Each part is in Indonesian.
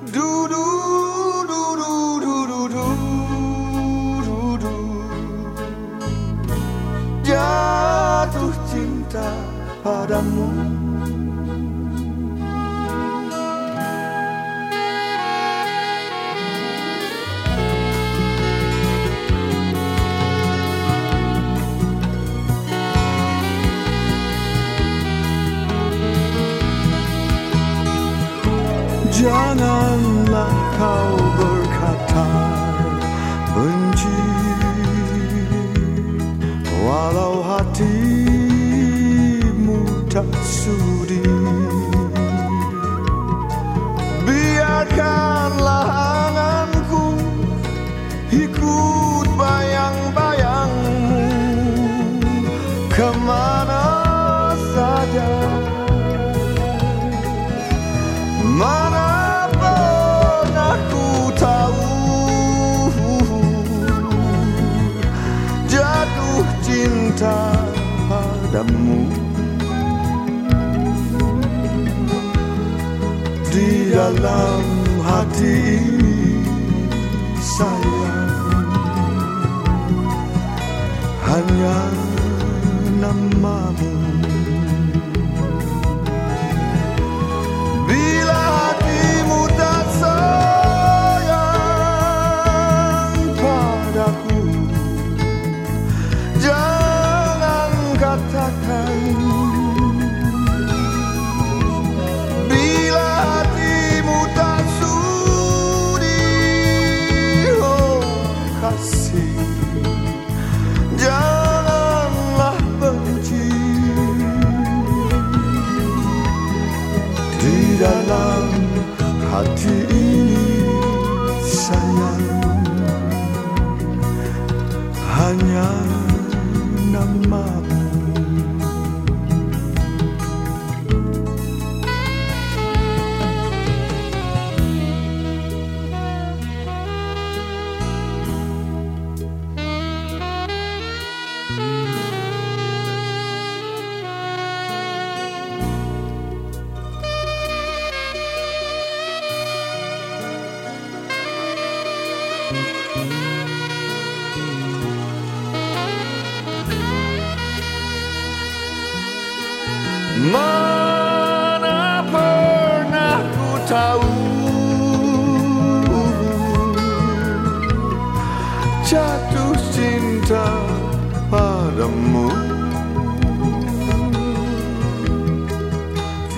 Du du du du du du du du du. Jatuh cinta padamu Janganlah kau berkata benci Walau hatimu tak sudi. Biarkanlah anganku ikut bayang-bayangmu cinta padamu. Di dalam hati sayang Hanya namamu hati ini sayang hanya namamu Mana pernah ku tahu? Jatuh cinta padamu.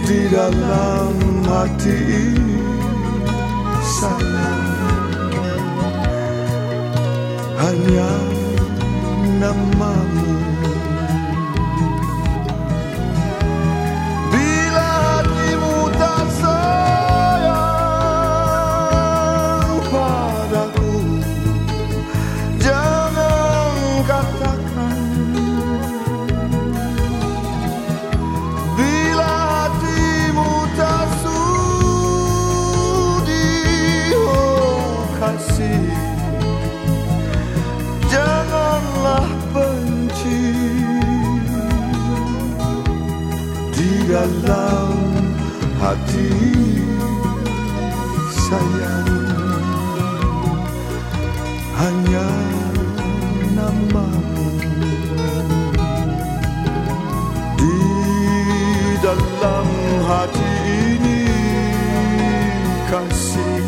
Di dalam hati sayang Hanya namamu dalam hati sayang hanya namamu. Di dalam hati ini kasih.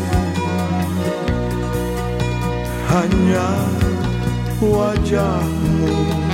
Hanya wajahmu